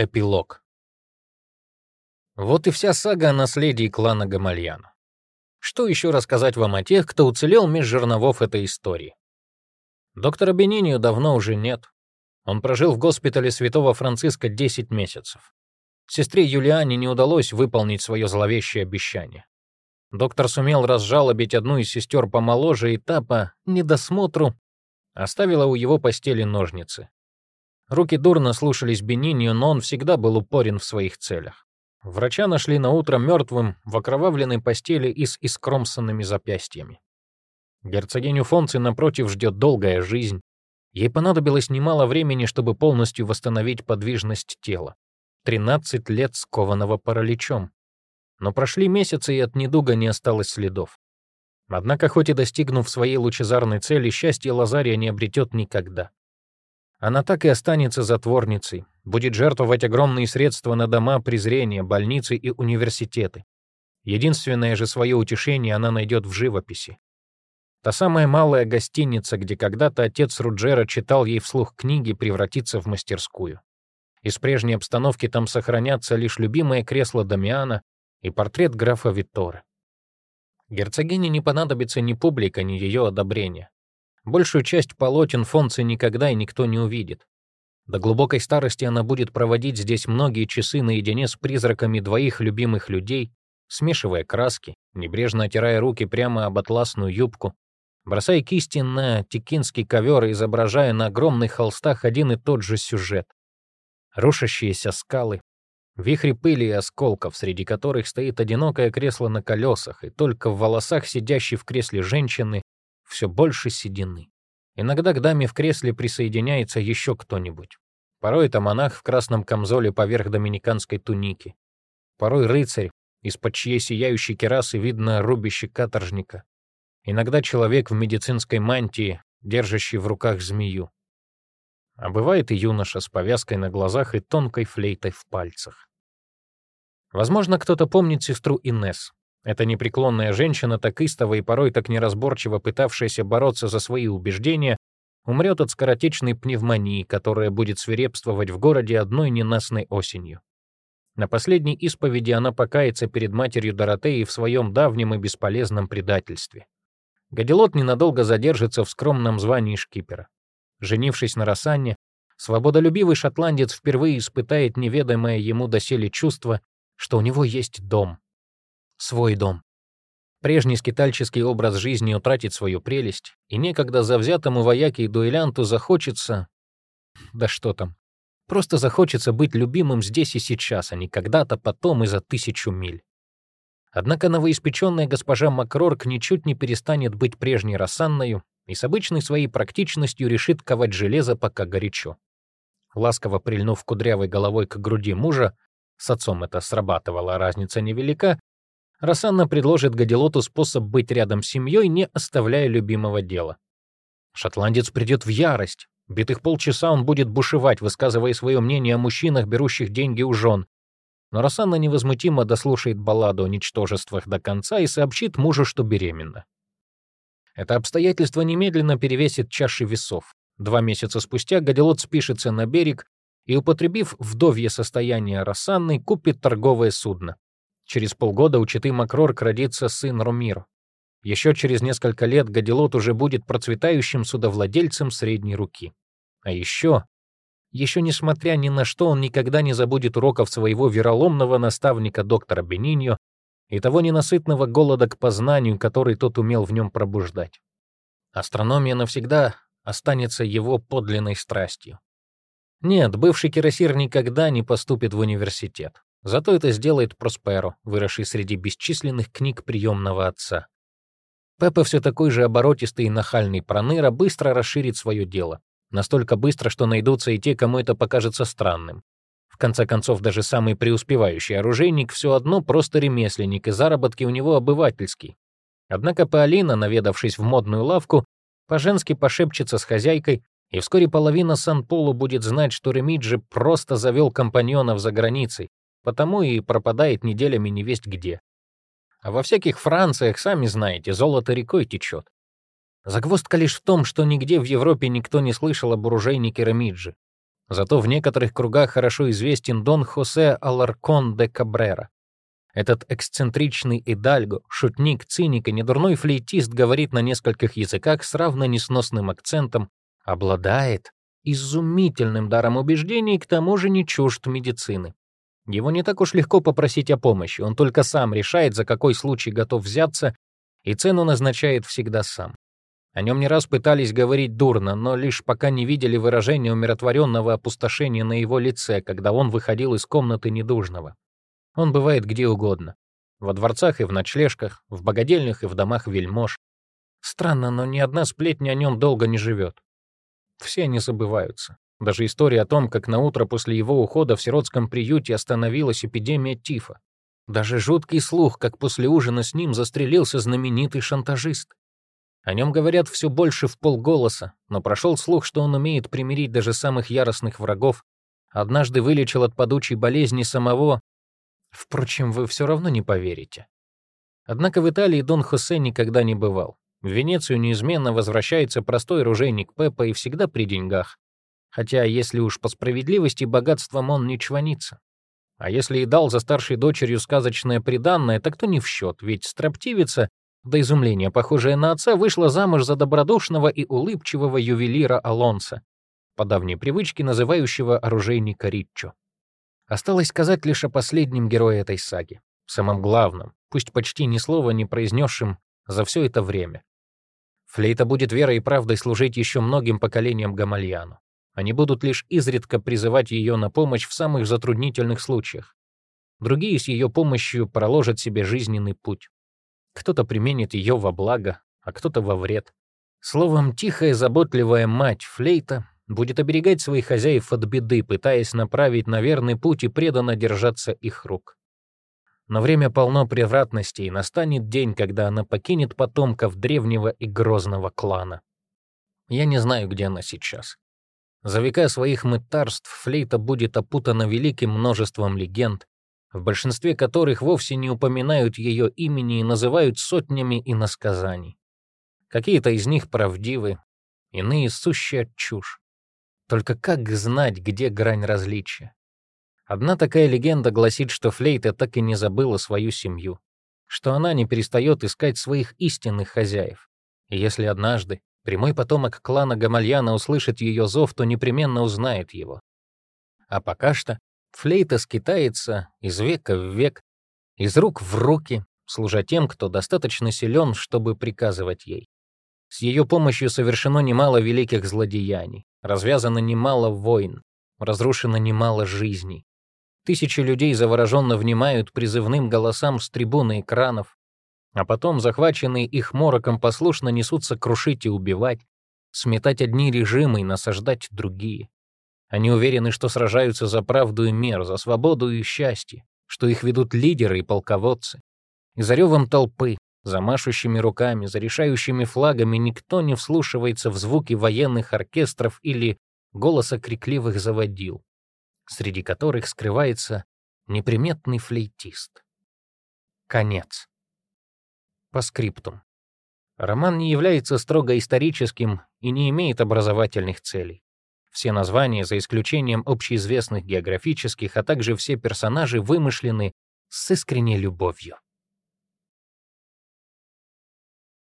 Эпилог. Вот и вся сага о наследии клана Гамальяна. Что еще рассказать вам о тех, кто уцелел меж жерновов этой истории? Доктора Бенинию давно уже нет. Он прожил в госпитале святого Франциска 10 месяцев. Сестре Юлиане не удалось выполнить свое зловещее обещание. Доктор сумел разжалобить одну из сестер помоложе, и та по недосмотру оставила у его постели ножницы. Руки дурно слушались Бенинью, но он всегда был упорен в своих целях. Врача нашли на утро мертвым в окровавленной постели и с искромсанными запястьями. Герцогиню Фонци, напротив, ждет долгая жизнь. Ей понадобилось немало времени, чтобы полностью восстановить подвижность тела. 13 лет скованного параличом. Но прошли месяцы, и от недуга не осталось следов. Однако, хоть и достигнув своей лучезарной цели, счастье Лазария не обретет никогда. Она так и останется затворницей, будет жертвовать огромные средства на дома презрения, больницы и университеты. Единственное же свое утешение она найдет в живописи. Та самая малая гостиница, где когда-то отец Руджера читал ей вслух книги, превратится в мастерскую. Из прежней обстановки там сохранятся лишь любимое кресло Дамиана и портрет графа Виттора. Герцогине не понадобится ни публика, ни ее одобрение. Большую часть полотен Фонцы никогда и никто не увидит. До глубокой старости она будет проводить здесь многие часы наедине с призраками двоих любимых людей, смешивая краски, небрежно отирая руки прямо об атласную юбку, бросая кисти на текинский ковер и изображая на огромных холстах один и тот же сюжет. Рушащиеся скалы, вихри пыли и осколков, среди которых стоит одинокое кресло на колесах, и только в волосах сидящей в кресле женщины все больше седины. Иногда к даме в кресле присоединяется еще кто-нибудь. Порой это монах в красном камзоле поверх доминиканской туники. Порой рыцарь, из-под чьей сияющей керасы видно рубище каторжника. Иногда человек в медицинской мантии, держащий в руках змею. А бывает и юноша с повязкой на глазах и тонкой флейтой в пальцах. Возможно, кто-то помнит сестру Инес. Эта непреклонная женщина, так истово и порой так неразборчиво пытавшаяся бороться за свои убеждения, умрет от скоротечной пневмонии, которая будет свирепствовать в городе одной ненастной осенью. На последней исповеди она покается перед матерью Доротеи в своем давнем и бесполезном предательстве. Гадилот ненадолго задержится в скромном звании шкипера. Женившись на Рассанне, свободолюбивый шотландец впервые испытает неведомое ему доселе чувство, что у него есть дом, свой дом. Прежний скитальческий образ жизни утратит свою прелесть, и некогда завзятому вояке и дуэлянту захочется... Да что там. Просто захочется быть любимым здесь и сейчас, а не когда-то потом и за тысячу миль. Однако новоиспеченная госпожа Макрорк ничуть не перестанет быть прежней Рассанною и с обычной своей практичностью решит ковать железо, пока горячо. Ласково прильнув кудрявой головой к груди мужа, с отцом это срабатывало, разница невелика, Рассанна предложит Гадилоту способ быть рядом с семьей, не оставляя любимого дела. Шотландец придет в ярость. Битых полчаса он будет бушевать, высказывая свое мнение о мужчинах, берущих деньги у жен. Но Рассанна невозмутимо дослушает балладу о ничтожествах до конца и сообщит мужу, что беременна. Это обстоятельство немедленно перевесит чаши весов. Два месяца спустя Гадилот спишется на берег и, употребив вдовье состояние Рассанны, купит торговое судно. Через полгода у Читы Макрорк родится сын Ромир. Еще через несколько лет Гадилот уже будет процветающим судовладельцем средней руки. А еще... Еще несмотря ни на что, он никогда не забудет уроков своего вероломного наставника доктора Бениньо и того ненасытного голода к познанию, который тот умел в нем пробуждать. Астрономия навсегда останется его подлинной страстью. Нет, бывший кирасир никогда не поступит в университет. Зато это сделает Просперо, выросший среди бесчисленных книг приемного отца. Пеппа все такой же оборотистый и нахальный проныра быстро расширит свое дело. Настолько быстро, что найдутся и те, кому это покажется странным. В конце концов, даже самый преуспевающий оружейник все одно просто ремесленник, и заработки у него обывательские. Однако Паолина, наведавшись в модную лавку, по-женски пошепчется с хозяйкой, и вскоре половина Сан-Полу будет знать, что Ремиджи просто завел компаньонов за границей, потому и пропадает неделями невесть где. А во всяких Франциях, сами знаете, золото рекой течет. Загвоздка лишь в том, что нигде в Европе никто не слышал об оружейнике Ремиджи. Зато в некоторых кругах хорошо известен Дон Хосе Аларкон де Кабрера. Этот эксцентричный идальго, шутник, циник и недурной флейтист говорит на нескольких языках с равно несносным акцентом, обладает изумительным даром убеждений и к тому же не чужд медицины. Его не так уж легко попросить о помощи, он только сам решает, за какой случай готов взяться, и цену назначает всегда сам. О нем не раз пытались говорить дурно, но лишь пока не видели выражения умиротворенного опустошения на его лице, когда он выходил из комнаты недужного. Он бывает где угодно. Во дворцах и в ночлежках, в богадельнях и в домах вельмож. Странно, но ни одна сплетня о нем долго не живет. Все они забываются. Даже история о том, как на утро после его ухода в сиротском приюте остановилась эпидемия тифа. Даже жуткий слух, как после ужина с ним застрелился знаменитый шантажист. О нем говорят все больше в полголоса, но прошел слух, что он умеет примирить даже самых яростных врагов. Однажды вылечил от падучей болезни самого... Впрочем, вы все равно не поверите. Однако в Италии Дон Хосе никогда не бывал. В Венецию неизменно возвращается простой оружейник Пеппа и всегда при деньгах. Хотя, если уж по справедливости, богатством он не чванится. А если и дал за старшей дочерью сказочное приданное, так то не в счет, ведь строптивица, до изумления похожая на отца, вышла замуж за добродушного и улыбчивого ювелира Алонса, по давней привычке называющего оружейника Риччо. Осталось сказать лишь о последнем герое этой саги, самом главном, пусть почти ни слова не произнесшим за все это время. Флейта будет верой и правдой служить еще многим поколениям Гамальяну. Они будут лишь изредка призывать ее на помощь в самых затруднительных случаях. Другие с ее помощью проложат себе жизненный путь. Кто-то применит ее во благо, а кто-то во вред. Словом, тихая, заботливая мать Флейта будет оберегать своих хозяев от беды, пытаясь направить на верный путь и преданно держаться их рук. Но время полно превратностей, и настанет день, когда она покинет потомков древнего и грозного клана. Я не знаю, где она сейчас. За века своих мытарств флейта будет опутана великим множеством легенд, в большинстве которых вовсе не упоминают ее имени и называют сотнями иносказаний. Какие-то из них правдивы, иные — сущая чушь. Только как знать, где грань различия? Одна такая легенда гласит, что флейта так и не забыла свою семью, что она не перестает искать своих истинных хозяев. И если однажды Прямой потомок клана Гамальяна услышит ее зов, то непременно узнает его. А пока что флейта скитается из века в век, из рук в руки, служа тем, кто достаточно силен, чтобы приказывать ей. С ее помощью совершено немало великих злодеяний, развязано немало войн, разрушено немало жизней. Тысячи людей завороженно внимают призывным голосам с трибуны экранов, а потом, захваченные их мороком, послушно несутся крушить и убивать, сметать одни режимы и насаждать другие. Они уверены, что сражаются за правду и мир, за свободу и счастье, что их ведут лидеры и полководцы. И за ревом толпы, за машущими руками, за решающими флагами никто не вслушивается в звуки военных оркестров или голоса крикливых заводил, среди которых скрывается неприметный флейтист. Конец. По скриптум. Роман не является строго историческим и не имеет образовательных целей. Все названия, за исключением общеизвестных географических, а также все персонажи вымышлены с искренней любовью.